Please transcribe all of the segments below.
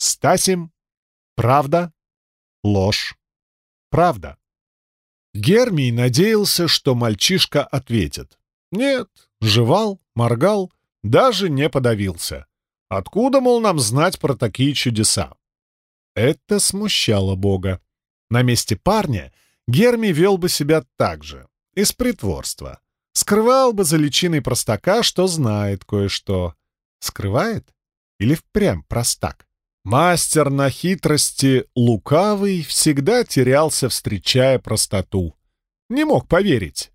Стасим. Правда. Ложь. Правда. Гермий надеялся, что мальчишка ответит. Нет, жевал, моргал, даже не подавился. Откуда, мол, нам знать про такие чудеса? Это смущало Бога. На месте парня Герми вел бы себя так же, из притворства. Скрывал бы за личиной простака, что знает кое-что. Скрывает? Или впрямь простак? Мастер на хитрости лукавый всегда терялся, встречая простоту. Не мог поверить.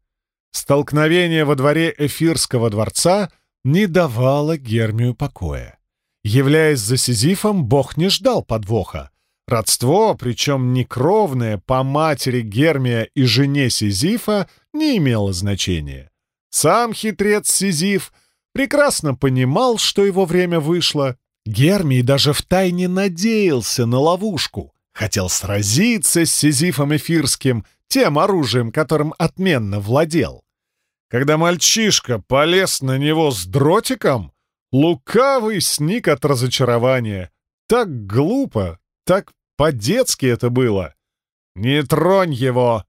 Столкновение во дворе Эфирского дворца не давало Гермию покоя. Являясь за Сизифом, бог не ждал подвоха. Родство, причем не кровное, по матери Гермия и жене Сизифа, не имело значения. Сам хитрец Сизиф прекрасно понимал, что его время вышло, Гермий даже втайне надеялся на ловушку, хотел сразиться с Сизифом Эфирским, тем оружием, которым отменно владел. Когда мальчишка полез на него с дротиком, лукавый сник от разочарования. Так глупо, так по-детски это было. «Не тронь его!»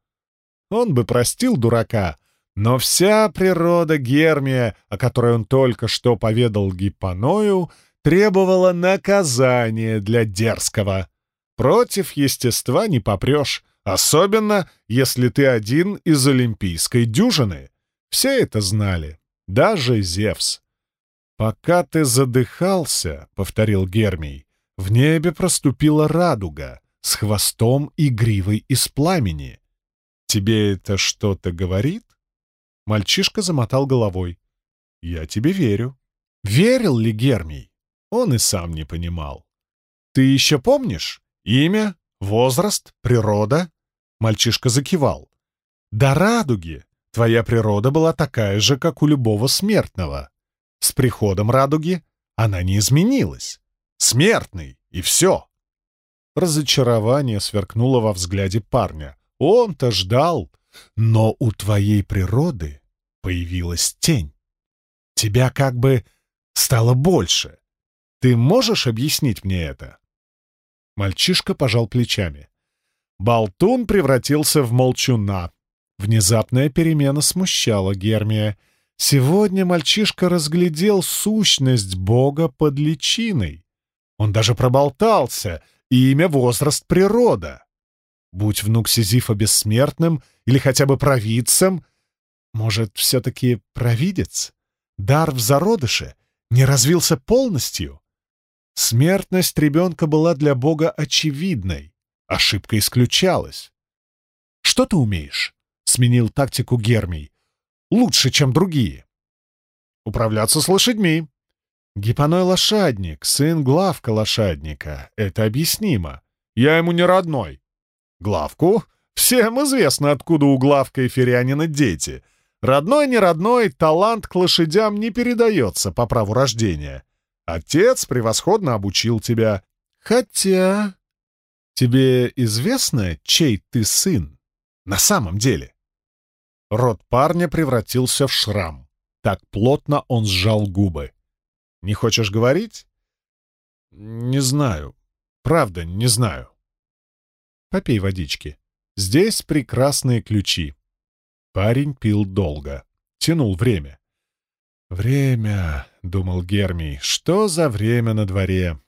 Он бы простил дурака, но вся природа Гермия, о которой он только что поведал Гиппоною, — требовала наказания для дерзкого. Против естества не попрешь, особенно если ты один из олимпийской дюжины. Все это знали, даже Зевс. «Пока ты задыхался», — повторил Гермий, — «в небе проступила радуга с хвостом и гривой из пламени. Тебе это что-то говорит?» Мальчишка замотал головой. «Я тебе верю». Верил ли Гермий? Он и сам не понимал. «Ты еще помнишь? Имя, возраст, природа?» Мальчишка закивал. «До радуги твоя природа была такая же, как у любого смертного. С приходом радуги она не изменилась. Смертный, и все». Разочарование сверкнуло во взгляде парня. Он-то ждал, но у твоей природы появилась тень. Тебя как бы стало больше. Ты можешь объяснить мне это?» Мальчишка пожал плечами. Болтун превратился в молчуна. Внезапная перемена смущала Гермия. Сегодня мальчишка разглядел сущность Бога под личиной. Он даже проболтался. Имя, возраст, природа. Будь внук Сизифа бессмертным или хотя бы провидцем, может, все-таки провидец? Дар в зародыше не развился полностью? Смертность ребенка была для Бога очевидной. Ошибка исключалась. «Что ты умеешь?» — сменил тактику Гермий. «Лучше, чем другие». «Управляться с лошадьми». «Гипоной лошадник, сын главка лошадника. Это объяснимо. Я ему не родной». «Главку? Всем известно, откуда у главка и ферянина дети. Родной, не родной, талант к лошадям не передается по праву рождения. Отец превосходно обучил тебя. Хотя... Тебе известно, чей ты сын? На самом деле. Рот парня превратился в шрам. Так плотно он сжал губы. Не хочешь говорить? Не знаю. Правда, не знаю. Попей водички. Здесь прекрасные ключи. Парень пил долго. Тянул время. «Время», — думал Гермий, — «что за время на дворе?»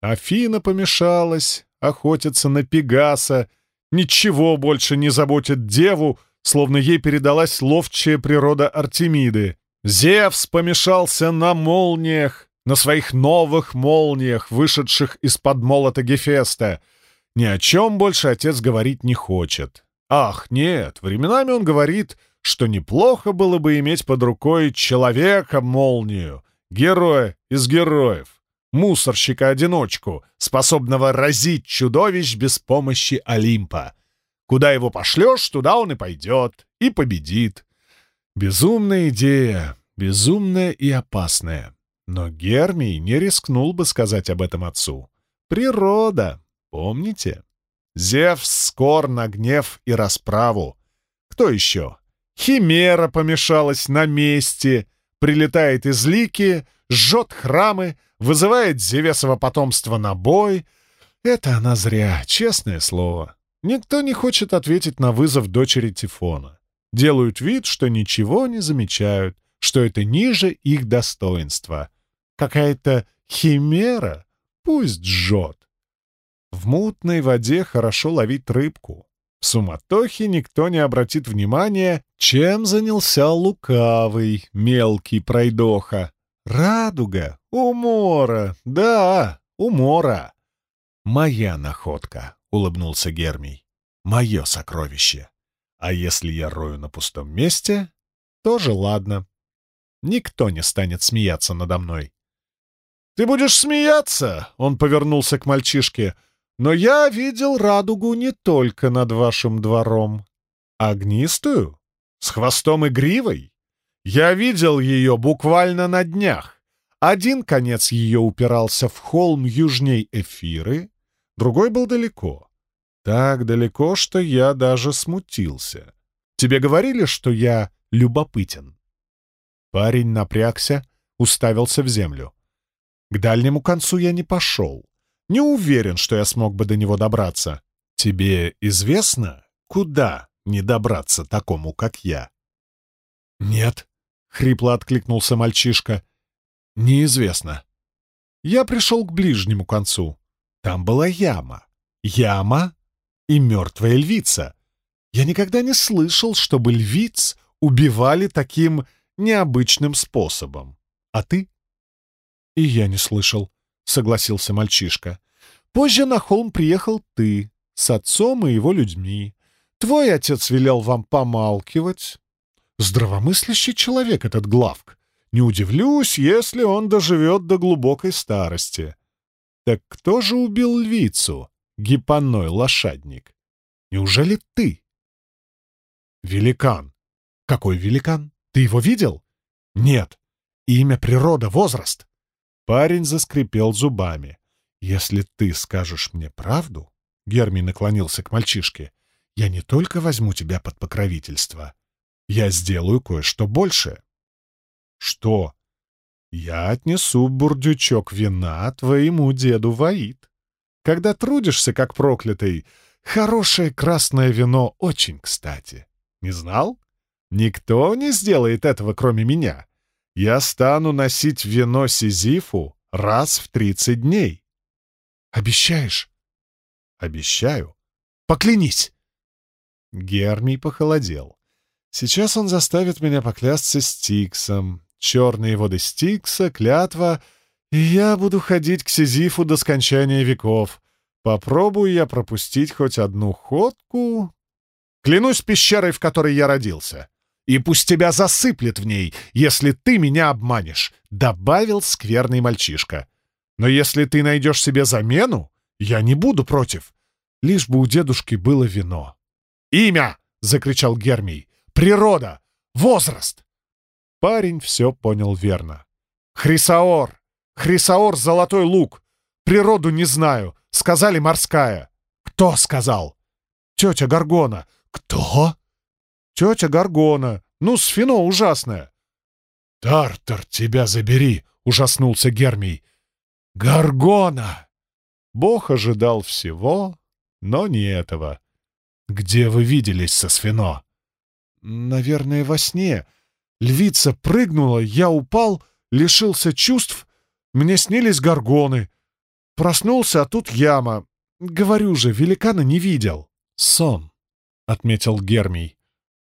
Афина помешалась, охотится на Пегаса, ничего больше не заботит деву, словно ей передалась ловчая природа Артемиды. Зевс помешался на молниях, на своих новых молниях, вышедших из-под молота Гефеста. Ни о чем больше отец говорить не хочет. Ах, нет, временами он говорит что неплохо было бы иметь под рукой человека-молнию, героя из героев, мусорщика-одиночку, способного разить чудовищ без помощи Олимпа. Куда его пошлешь, туда он и пойдет, и победит. Безумная идея, безумная и опасная. Но Гермий не рискнул бы сказать об этом отцу. Природа, помните? Зевс скор на гнев и расправу. Кто еще? Химера помешалась на месте, прилетает из Лики, жжет храмы, вызывает Зевесово потомство на бой. Это она зря, честное слово. Никто не хочет ответить на вызов дочери Тифона. Делают вид, что ничего не замечают, что это ниже их достоинства. Какая-то химера, пусть жжет. В мутной воде хорошо ловить рыбку. В суматохе никто не обратит внимания, чем занялся лукавый, мелкий пройдоха. Радуга, умора, да, умора. Моя находка, — улыбнулся Гермий. Мое сокровище. А если я рою на пустом месте, тоже ладно. Никто не станет смеяться надо мной. «Ты будешь смеяться?» — он повернулся к мальчишке — но я видел радугу не только над вашим двором. Огнистую? С хвостом и гривой? Я видел ее буквально на днях. Один конец ее упирался в холм южней Эфиры, другой был далеко. Так далеко, что я даже смутился. Тебе говорили, что я любопытен?» Парень напрягся, уставился в землю. К дальнему концу я не пошел. Не уверен, что я смог бы до него добраться. Тебе известно, куда не добраться такому, как я?» «Нет», — хрипло откликнулся мальчишка. «Неизвестно. Я пришел к ближнему концу. Там была яма. Яма и мертвая львица. Я никогда не слышал, чтобы львиц убивали таким необычным способом. А ты?» «И я не слышал», — согласился мальчишка. «Позже на холм приехал ты, с отцом и его людьми. Твой отец велел вам помалкивать. Здравомыслящий человек этот Главк. Не удивлюсь, если он доживет до глубокой старости. Так кто же убил львицу, гипоной лошадник? Неужели ты?» «Великан. Какой великан? Ты его видел?» «Нет. Имя, природа, возраст. Парень заскрипел зубами. «Если ты скажешь мне правду...» Герми наклонился к мальчишке. «Я не только возьму тебя под покровительство. Я сделаю кое-что большее». «Что?» «Я отнесу бурдючок вина твоему деду Ваид. Когда трудишься, как проклятый, хорошее красное вино очень кстати. Не знал? Никто не сделает этого, кроме меня я стану носить вино Сизифу раз в тридцать дней. Обещаешь? Обещаю. Поклянись. Гермий похолодел. Сейчас он заставит меня поклясться Стиксом. Черные воды Стикса, клятва, и я буду ходить к Сизифу до скончания веков. Попробую я пропустить хоть одну ходку. Клянусь пещерой, в которой я родился и пусть тебя засыплет в ней, если ты меня обманешь», — добавил скверный мальчишка. «Но если ты найдешь себе замену, я не буду против, лишь бы у дедушки было вино». «Имя!» — закричал Гермий. «Природа! Возраст!» Парень все понял верно. «Хрисаор! Хрисаор — золотой лук! Природу не знаю, сказали морская». «Кто сказал?» «Тетя Гаргона». «Кто?» Тетя Гаргона. Ну, сфино ужасное. «Тартар, тебя забери!» — ужаснулся Гермий. «Гаргона!» Бог ожидал всего, но не этого. «Где вы виделись со Сфино?» «Наверное, во сне. Львица прыгнула, я упал, лишился чувств. Мне снились горгоны. Проснулся, а тут яма. Говорю же, великана не видел». «Сон», — отметил Гермий.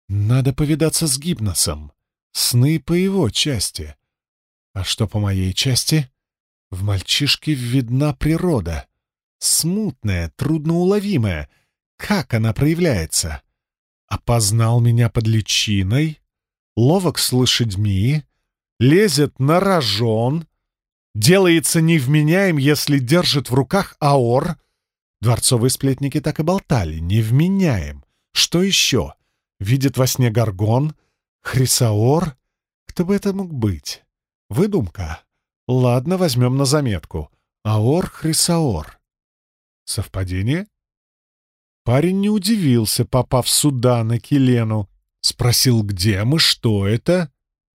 Надо повидаться с Гипносом. Сны по его части. А что по моей части? В мальчишке видна природа. Смутная, трудноуловимая. Как она проявляется? Опознал меня под личиной, ловок с лошадьми, лезет на рожон, делается невменяем, если держит в руках аор. Дворцовые сплетники так и болтали. Невменяем. Что еще? Видит во сне Гаргон? Хрисаор? Кто бы это мог быть? Выдумка. Ладно, возьмем на заметку. Аор Хрисаор. Совпадение? Парень не удивился, попав сюда, на Келену. Спросил, где мы, что это?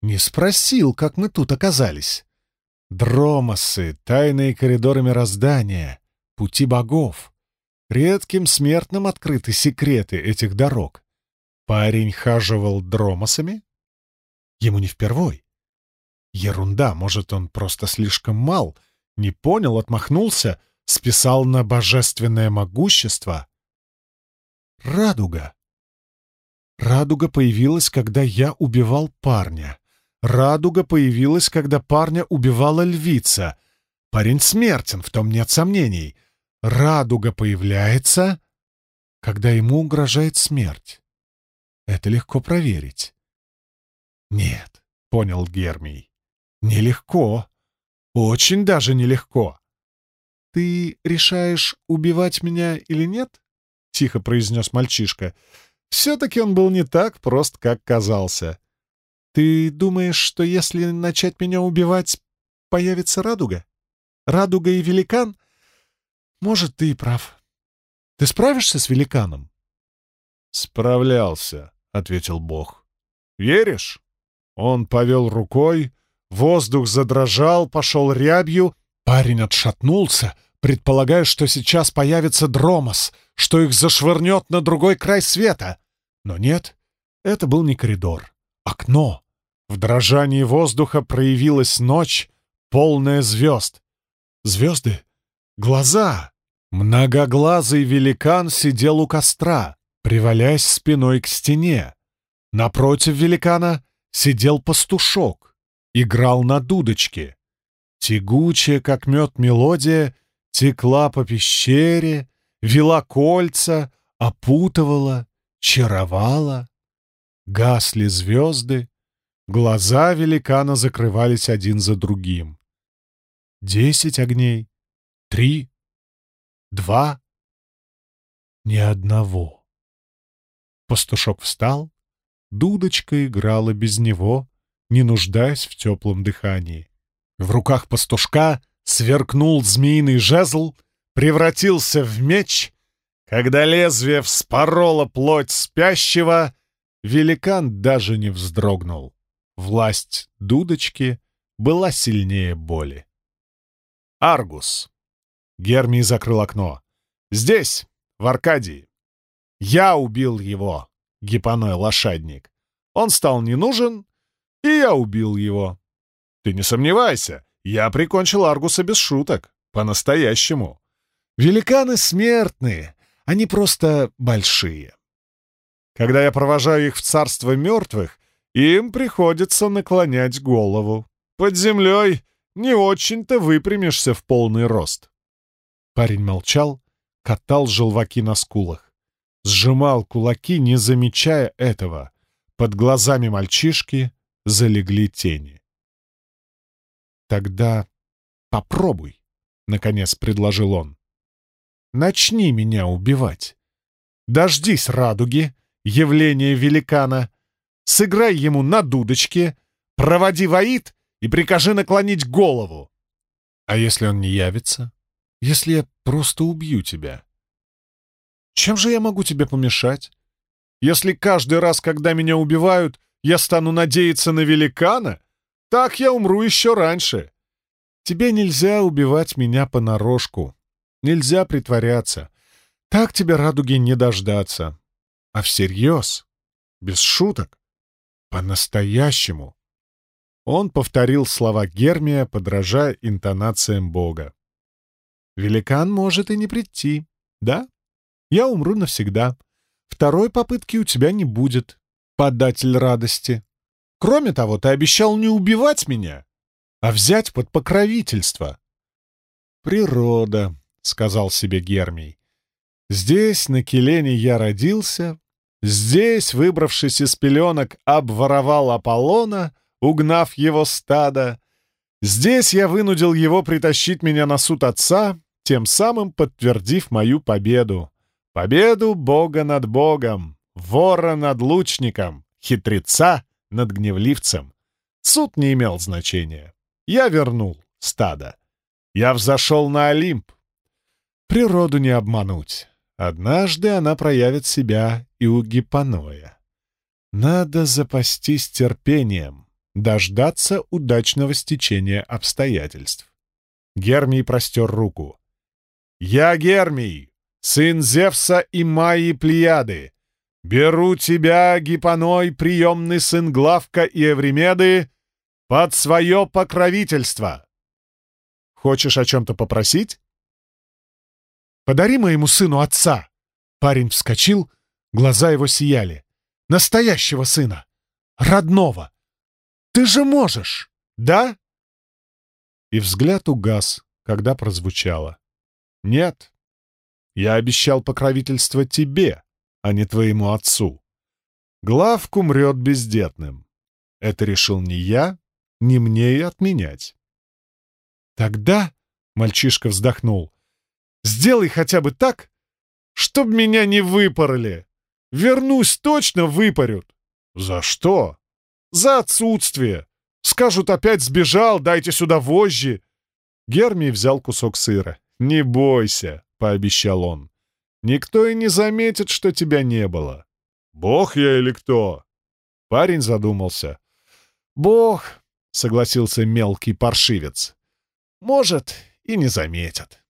Не спросил, как мы тут оказались. Дромосы, тайные коридоры мироздания, пути богов. Редким смертным открыты секреты этих дорог. Парень хаживал дромосами? Ему не впервой. Ерунда, может, он просто слишком мал, не понял, отмахнулся, списал на божественное могущество. Радуга. Радуга появилась, когда я убивал парня. Радуга появилась, когда парня убивала львица. Парень смертен, в том нет сомнений. Радуга появляется, когда ему угрожает смерть. Это легко проверить. Нет, понял Гермий. Нелегко. Очень даже нелегко. Ты решаешь, убивать меня или нет? Тихо произнес мальчишка. Все-таки он был не так прост, как казался. Ты думаешь, что если начать меня убивать, появится радуга? Радуга и великан? Может, ты и прав. Ты справишься с великаном? Справлялся, ответил Бог. Веришь? Он повел рукой, воздух задрожал, пошел рябью. Парень отшатнулся, предполагая, что сейчас появится Дромос, что их зашвырнет на другой край света. Но нет, это был не коридор, окно. В дрожании воздуха проявилась ночь, полная звезд. Звезды? Глаза! Многоглазый великан сидел у костра, привалясь спиной к стене. Напротив великана сидел пастушок, играл на дудочке. Тягучая, как мед, мелодия текла по пещере, вела кольца, опутывала, чаровала. Гасли звезды, глаза великана закрывались один за другим. Десять огней, три, два, ни одного. Пастушок встал, дудочка играла без него, не нуждаясь в теплом дыхании. В руках пастушка сверкнул змеиный жезл, превратился в меч. Когда лезвие вспороло плоть спящего, великан даже не вздрогнул. Власть дудочки была сильнее боли. Аргус. Гермий закрыл окно. «Здесь, в Аркадии. Я убил его, гипоной лошадник. Он стал не нужен, и я убил его. Ты не сомневайся, я прикончил Аргуса без шуток, по-настоящему. Великаны смертные, они просто большие. Когда я провожаю их в царство мертвых, им приходится наклонять голову. Под землей не очень-то выпрямишься в полный рост. Парень молчал, катал желваки на скулах. Сжимал кулаки, не замечая этого. Под глазами мальчишки залегли тени. «Тогда попробуй», — наконец предложил он. «Начни меня убивать. Дождись радуги, явления великана, сыграй ему на дудочке, проводи воит и прикажи наклонить голову. А если он не явится? Если я просто убью тебя? Чем же я могу тебе помешать? Если каждый раз, когда меня убивают, я стану надеяться на великана, так я умру еще раньше. Тебе нельзя убивать меня понарошку. Нельзя притворяться. Так тебе радуги не дождаться. А всерьез, без шуток, по-настоящему. Он повторил слова Гермия, подражая интонациям Бога. «Великан может и не прийти, да? Я умру навсегда. Второй попытки у тебя не будет, податель радости. Кроме того, ты обещал не убивать меня, а взять под покровительство. «Природа», — сказал себе Гермий. «Здесь, на Келене, я родился, здесь, выбравшись из пеленок, обворовал Аполлона, угнав его стадо, здесь я вынудил его притащить меня на суд отца, тем самым подтвердив мою победу. Победу Бога над Богом, вора над лучником, хитреца над гневливцем. Суд не имел значения. Я вернул стадо. Я взошел на Олимп. Природу не обмануть. Однажды она проявит себя и у гипоноя. Надо запастись терпением. дождаться удачного стечения обстоятельств. Гермий простер руку. «Я Гермий, сын Зевса и Майи Плеяды. Беру тебя, Гипоной, приемный сын Главка и Эвремеды, под свое покровительство. Хочешь о чем-то попросить?» «Подари моему сыну отца!» Парень вскочил, глаза его сияли. «Настоящего сына! Родного! Ты же можешь, да?» И взгляд угас, когда прозвучало. «Нет, я обещал покровительство тебе, а не твоему отцу. Главк умрет бездетным. Это решил не я, не мне и отменять». «Тогда...» — мальчишка вздохнул. «Сделай хотя бы так, чтоб меня не выпороли. Вернусь, точно выпарют». «За что?» За отсутствие. Скажут, опять сбежал, дайте сюда вожжи. Гермий взял кусок сыра. «Не бойся», — пообещал он. «Никто и не заметит, что тебя не было». «Бог я или кто?» Парень задумался. «Бог», — согласился мелкий паршивец. «Может, и не заметят».